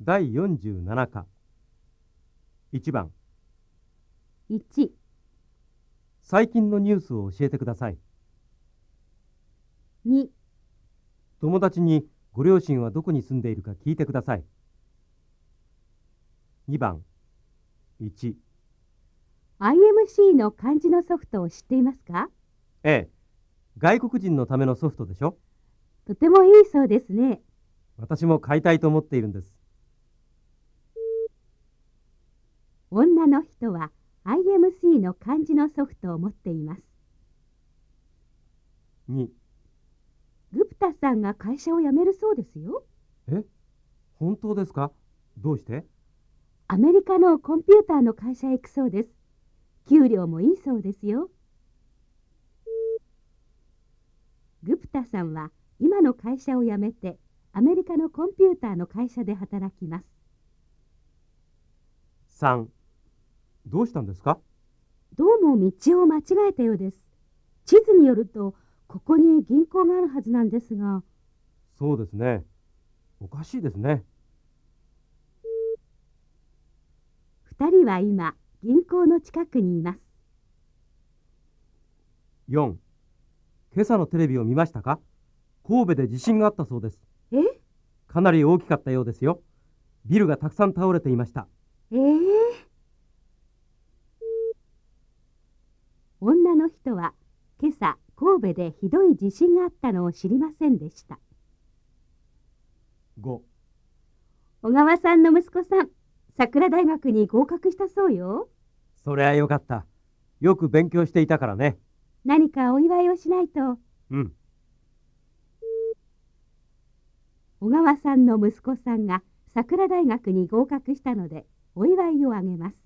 第47課。1番。1、最近のニュースを教えてください。2、友達にご両親はどこに住んでいるか聞いてください。2番。1 IMC の漢字のソフトを知っていますか？A 外国人のためのソフトでしょ？とてもいいそうですね。私も買いたいと思っているんです女の人は IMC の漢字のソフトを持っています。2グプタさんが会社を辞めるそうですよ。え？本当ですか？どうして？アメリカのコンピューターの会社へ行くそうです。給料もいいそうですよ。グプタさんは今の会社を辞めてアメリカのコンピューターの会社で働きます。3どうしたんですか？どうも道を間違えたようです。地図によるとここに銀行があるはずなんですが、そうですね。おかしいですね。二人は今銀行の近くにいます。4今朝のテレビを見ましたか？神戸で地震があったそうです。え？かなり大きかったようですよ。ビルがたくさん倒れていました。ええ女の人は今朝神戸でひどい地震があったのを知りませんでした。5小川さんの息子さん、桜大学に合格したそうよ。そりゃよかったよく勉強していたからね何かお祝いをしないと。うん小川さんの息子さんが桜大学に合格したのでお祝いをあげます。